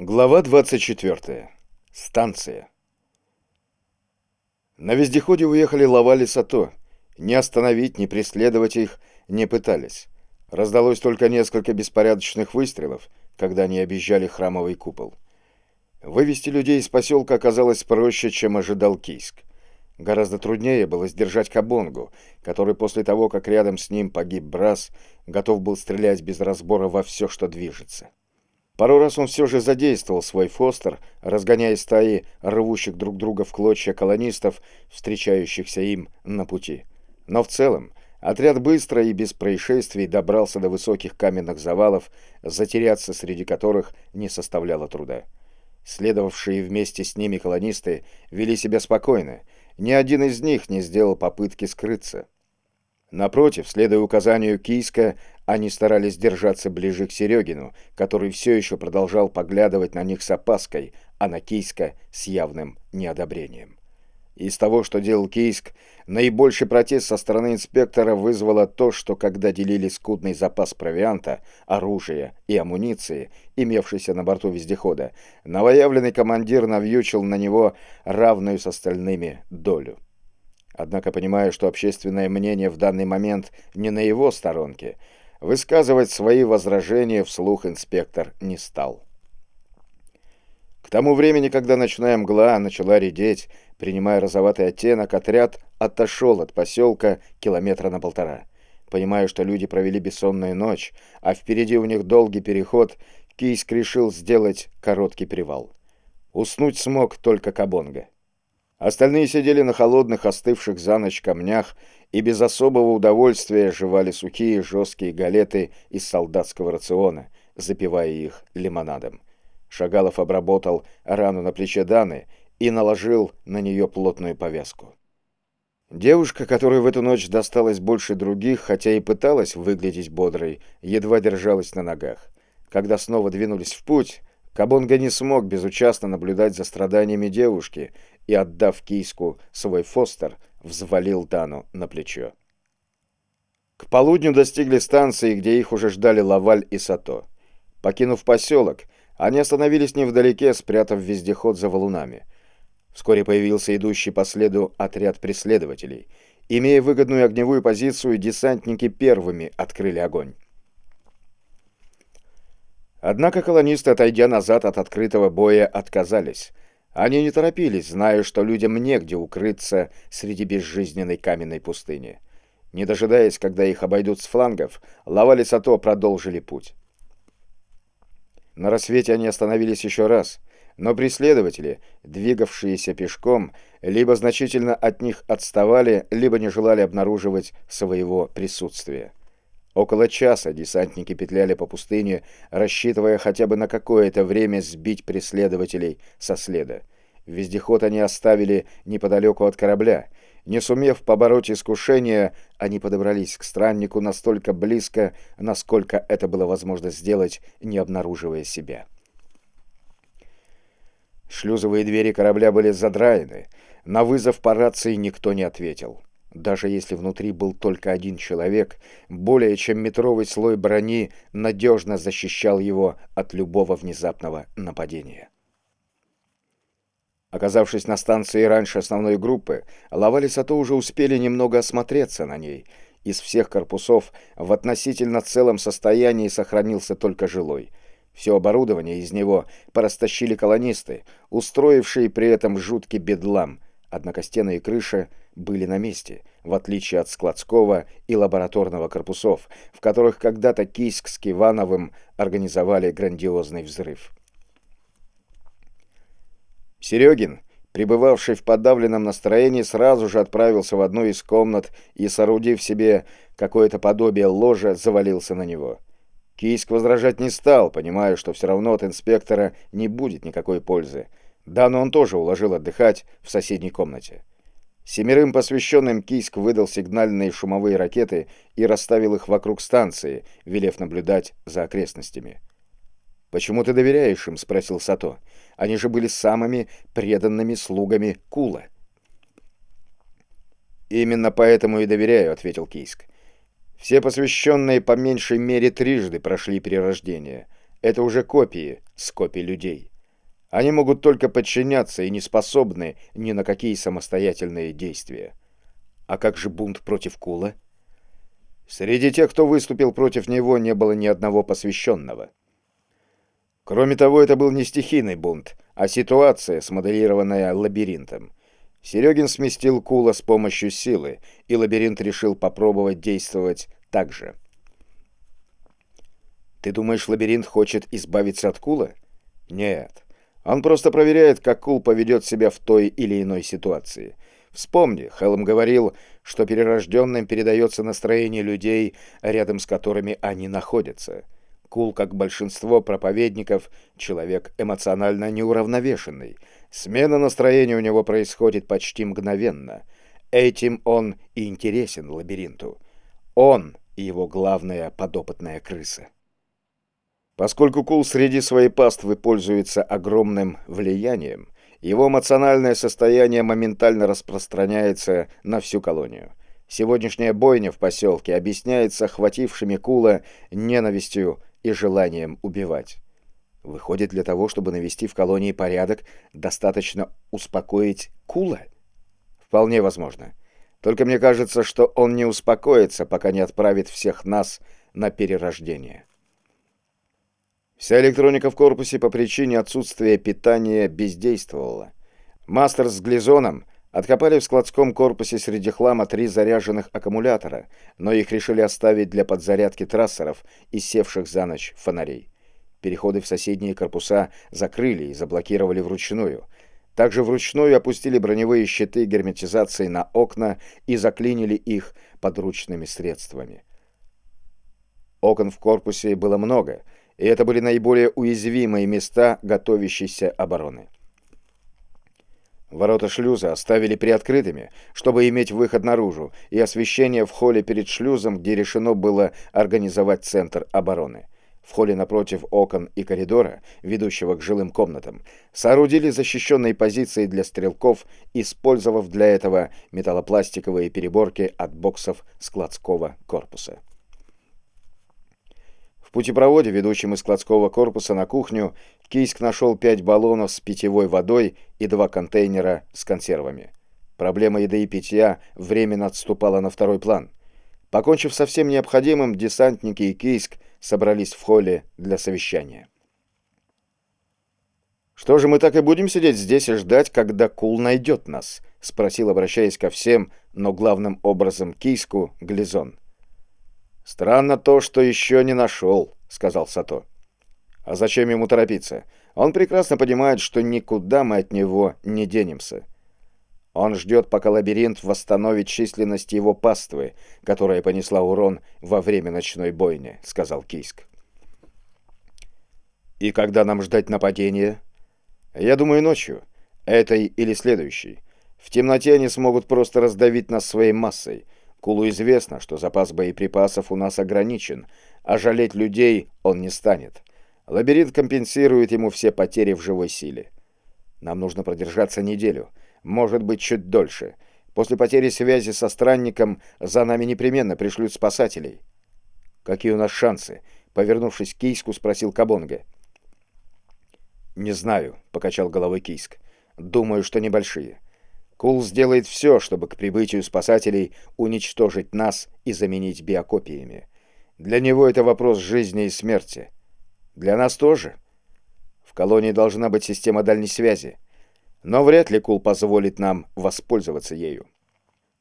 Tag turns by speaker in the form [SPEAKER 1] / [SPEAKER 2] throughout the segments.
[SPEAKER 1] Глава 24. Станция. На вездеходе уехали Лаваль и Сато. Не остановить, не преследовать их не пытались. Раздалось только несколько беспорядочных выстрелов, когда они объезжали храмовый купол. Вывести людей из поселка оказалось проще, чем ожидал Кийск. Гораздо труднее было сдержать Кабонгу, который после того, как рядом с ним погиб Брас, готов был стрелять без разбора во все, что движется. Пару раз он все же задействовал свой фостер, разгоняя стаи рвущих друг друга в клочья колонистов, встречающихся им на пути. Но в целом отряд быстро и без происшествий добрался до высоких каменных завалов, затеряться среди которых не составляло труда. Следовавшие вместе с ними колонисты вели себя спокойно, ни один из них не сделал попытки скрыться. Напротив, следуя указанию Кийска, они старались держаться ближе к Серегину, который все еще продолжал поглядывать на них с опаской, а на Кийска с явным неодобрением. Из того, что делал Кийск, наибольший протест со стороны инспектора вызвало то, что когда делили скудный запас провианта, оружия и амуниции, имевшийся на борту вездехода, новоявленный командир навьючил на него равную с остальными долю. Однако, понимая, что общественное мнение в данный момент не на его сторонке, Высказывать свои возражения вслух инспектор не стал. К тому времени, когда ночная мгла начала редеть, принимая розоватый оттенок, отряд отошел от поселка километра на полтора. Понимая, что люди провели бессонную ночь, а впереди у них долгий переход, Кийск решил сделать короткий привал. Уснуть смог только Кабонга. Остальные сидели на холодных, остывших за ночь камнях и без особого удовольствия жевали сухие жесткие галеты из солдатского рациона, запивая их лимонадом. Шагалов обработал рану на плече Даны и наложил на нее плотную повязку. Девушка, которой в эту ночь досталось больше других, хотя и пыталась выглядеть бодрой, едва держалась на ногах. Когда снова двинулись в путь, Кабонга не смог безучастно наблюдать за страданиями девушки и, отдав киску свой фостер, взвалил Дану на плечо. К полудню достигли станции, где их уже ждали Лаваль и Сато. Покинув поселок, они остановились невдалеке, спрятав вездеход за валунами. Вскоре появился идущий по следу отряд преследователей. Имея выгодную огневую позицию, десантники первыми открыли огонь. Однако колонисты, отойдя назад от открытого боя, отказались — они не торопились, зная, что людям негде укрыться среди безжизненной каменной пустыни. Не дожидаясь, когда их обойдут с флангов, Лаваль и Сато продолжили путь. На рассвете они остановились еще раз, но преследователи, двигавшиеся пешком, либо значительно от них отставали, либо не желали обнаруживать своего присутствия. Около часа десантники петляли по пустыне, рассчитывая хотя бы на какое-то время сбить преследователей со следа. Вездеход они оставили неподалеку от корабля. Не сумев побороть искушение, они подобрались к страннику настолько близко, насколько это было возможно сделать, не обнаруживая себя. Шлюзовые двери корабля были задраены. На вызов по рации никто не ответил. Даже если внутри был только один человек, более чем метровый слой брони надежно защищал его от любого внезапного нападения. Оказавшись на станции раньше основной группы, Лаваль Сато уже успели немного осмотреться на ней. Из всех корпусов в относительно целом состоянии сохранился только жилой. Все оборудование из него порастащили колонисты, устроившие при этом жуткий бедлам, однако стены и крыша были на месте, в отличие от складского и лабораторного корпусов, в которых когда-то Кийск с Кивановым организовали грандиозный взрыв. Серегин, пребывавший в подавленном настроении, сразу же отправился в одну из комнат и, соорудив себе какое-то подобие ложа, завалился на него. Кийск возражать не стал, понимая, что все равно от инспектора не будет никакой пользы. Да, но он тоже уложил отдыхать в соседней комнате. Семерым посвященным Кийск выдал сигнальные шумовые ракеты и расставил их вокруг станции, велев наблюдать за окрестностями. «Почему ты доверяешь им?» — спросил Сато. «Они же были самыми преданными слугами Кула». «Именно поэтому и доверяю», — ответил Кийск. «Все посвященные по меньшей мере трижды прошли перерождение. Это уже копии с копий людей». Они могут только подчиняться и не способны ни на какие самостоятельные действия.
[SPEAKER 2] А как же бунт против Кула?
[SPEAKER 1] Среди тех, кто выступил против него, не было ни одного посвященного. Кроме того, это был не стихийный бунт, а ситуация, смоделированная лабиринтом. Серегин сместил Кула с помощью силы, и лабиринт решил попробовать действовать так же.
[SPEAKER 2] «Ты думаешь, лабиринт хочет избавиться от Кула?»
[SPEAKER 1] «Нет. Он просто проверяет, как Кул поведет себя в той или иной ситуации. Вспомни, Хелм говорил, что перерожденным передается настроение людей, рядом с которыми они находятся. Кул, как большинство проповедников, человек эмоционально неуравновешенный. Смена настроения у него происходит почти мгновенно. Этим он и интересен лабиринту. Он и его главная подопытная крыса. Поскольку Кул среди своей паствы пользуется огромным влиянием, его эмоциональное состояние моментально распространяется на всю колонию. Сегодняшняя бойня в поселке объясняется охватившими Кула ненавистью и желанием убивать. Выходит, для того, чтобы навести в колонии порядок, достаточно успокоить Кула? Вполне возможно. Только мне кажется, что он не успокоится, пока не отправит всех нас на перерождение. Вся электроника в корпусе по причине отсутствия питания бездействовала. Мастер с Глизоном откопали в складском корпусе среди хлама три заряженных аккумулятора, но их решили оставить для подзарядки трассеров и севших за ночь фонарей. Переходы в соседние корпуса закрыли и заблокировали вручную. Также вручную опустили броневые щиты герметизации на окна и заклинили их подручными средствами. Окон в корпусе было много — и это были наиболее уязвимые места готовящейся обороны. Ворота шлюза оставили приоткрытыми, чтобы иметь выход наружу, и освещение в холле перед шлюзом, где решено было организовать центр обороны. В холле напротив окон и коридора, ведущего к жилым комнатам, соорудили защищенные позиции для стрелков, использовав для этого металлопластиковые переборки от боксов складского корпуса. Путепроводе, ведущем из складского корпуса на кухню, Кийск нашел пять баллонов с питьевой водой и два контейнера с консервами. Проблема еды и питья временно отступала на второй план. Покончив со всем необходимым, десантники и Кийск собрались в холле для совещания. «Что же мы так и будем сидеть здесь и ждать, когда Кул найдет нас?» — спросил, обращаясь ко всем, но главным образом Кийску, Глизон. «Странно то, что еще не нашел», — сказал Сато. «А зачем ему торопиться? Он прекрасно понимает, что никуда мы от него не денемся. Он ждет, пока лабиринт восстановит численность его паствы, которая понесла урон во время ночной бойни», — сказал Кийск. «И когда нам ждать нападения?» «Я думаю, ночью. Этой или следующей. В темноте они смогут просто раздавить нас своей массой». Кулу известно, что запас боеприпасов у нас ограничен, а жалеть людей он не станет. Лабиринт компенсирует ему все потери в живой силе. Нам нужно продержаться неделю, может быть, чуть дольше. После потери связи со странником за нами непременно пришлют спасателей. Какие у нас шансы? Повернувшись к Кийску, спросил Кабонга. «Не знаю», — покачал головой Кийск. «Думаю, что небольшие. Кул сделает все, чтобы к прибытию спасателей уничтожить нас и заменить биокопиями. Для него это вопрос жизни и смерти. Для нас тоже. В колонии должна быть система дальней связи. Но вряд ли Кул позволит нам воспользоваться ею.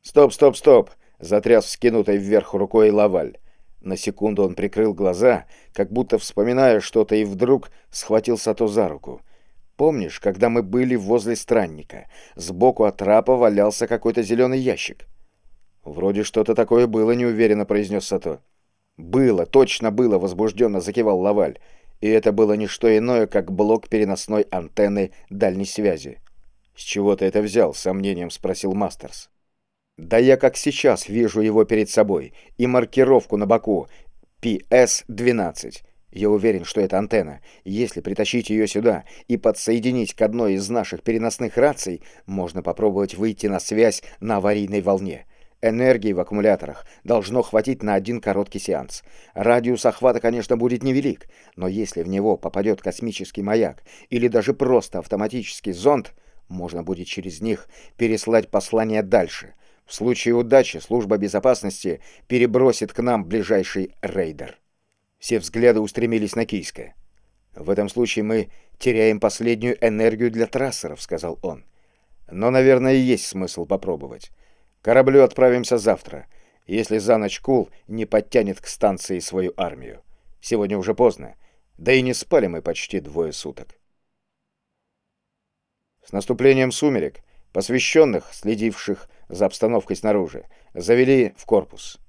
[SPEAKER 1] «Стоп, стоп, стоп!» — затряс вскинутой вверх рукой Лаваль. На секунду он прикрыл глаза, как будто вспоминая что-то, и вдруг схватил Сато за руку — Помнишь, когда мы были возле странника? Сбоку от трапа валялся какой-то зеленый ящик. Вроде что-то такое было, неуверенно произнес Сато. Было, точно было, возбужденно закивал Лаваль. И это было не что иное, как блок переносной антенны дальней связи. «С чего ты это взял?» — с сомнением спросил Мастерс. «Да я как сейчас вижу его перед собой. И маркировку на боку. PS-12. Я уверен, что это антенна. Если притащить ее сюда и подсоединить к одной из наших переносных раций, можно попробовать выйти на связь на аварийной волне.
[SPEAKER 2] Энергии в аккумуляторах должно хватить на один короткий сеанс. Радиус охвата, конечно, будет невелик, но если в него попадет космический маяк или даже просто автоматический зонд, можно будет через них переслать послание дальше. В случае удачи служба безопасности перебросит к нам ближайший рейдер. Все взгляды устремились на Кийска. «В этом случае мы теряем последнюю энергию для трассеров», — сказал он. «Но, наверное, есть смысл попробовать. Кораблю отправимся завтра, если за ночь Кул не подтянет к станции свою армию. Сегодня уже поздно, да и не спали мы почти двое суток». С наступлением сумерек, посвященных, следивших за обстановкой снаружи, завели в корпус.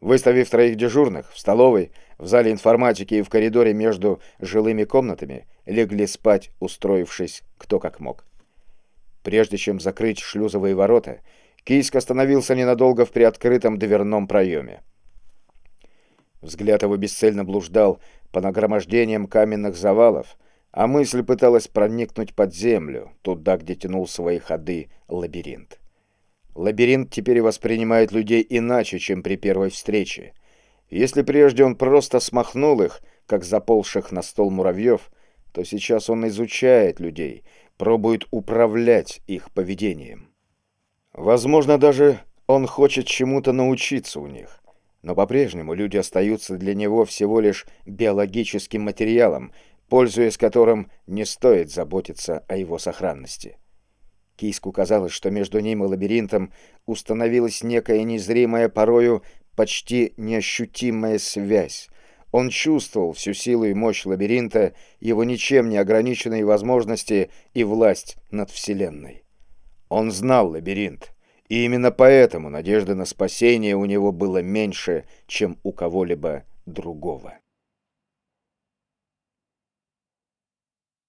[SPEAKER 2] Выставив троих дежурных, в столовой, в зале информатики и в коридоре между жилыми комнатами легли спать, устроившись кто как мог. Прежде чем закрыть шлюзовые ворота, Кийск остановился ненадолго в приоткрытом дверном проеме. Взгляд его бесцельно блуждал по нагромождениям каменных завалов, а мысль пыталась проникнуть под землю, туда, где тянул свои ходы лабиринт. Лабиринт теперь воспринимает людей иначе, чем при первой встрече. Если прежде он просто смахнул их, как заползших на стол муравьев, то сейчас он изучает людей, пробует управлять их поведением. Возможно, даже он хочет чему-то научиться у них. Но по-прежнему люди остаются для него всего лишь биологическим материалом, пользуясь которым не стоит заботиться о его сохранности. Киску казалось, что между ним и лабиринтом установилась некая незримая, порою почти неощутимая связь. Он чувствовал всю силу и мощь лабиринта, его ничем не ограниченные возможности и власть над Вселенной. Он знал лабиринт, и именно поэтому надежды на спасение у него было меньше, чем у кого-либо другого.